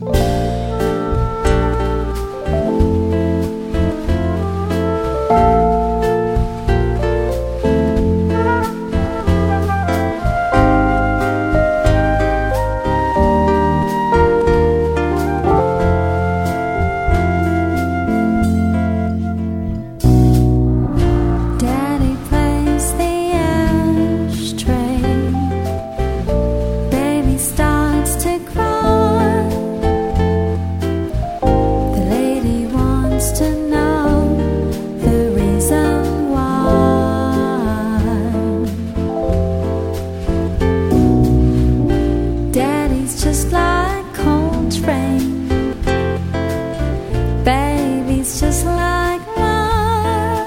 Bye. just like light.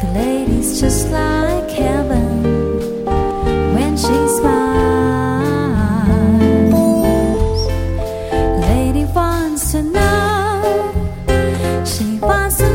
The lady's just like heaven when she smiles. The lady wants to know, she wants to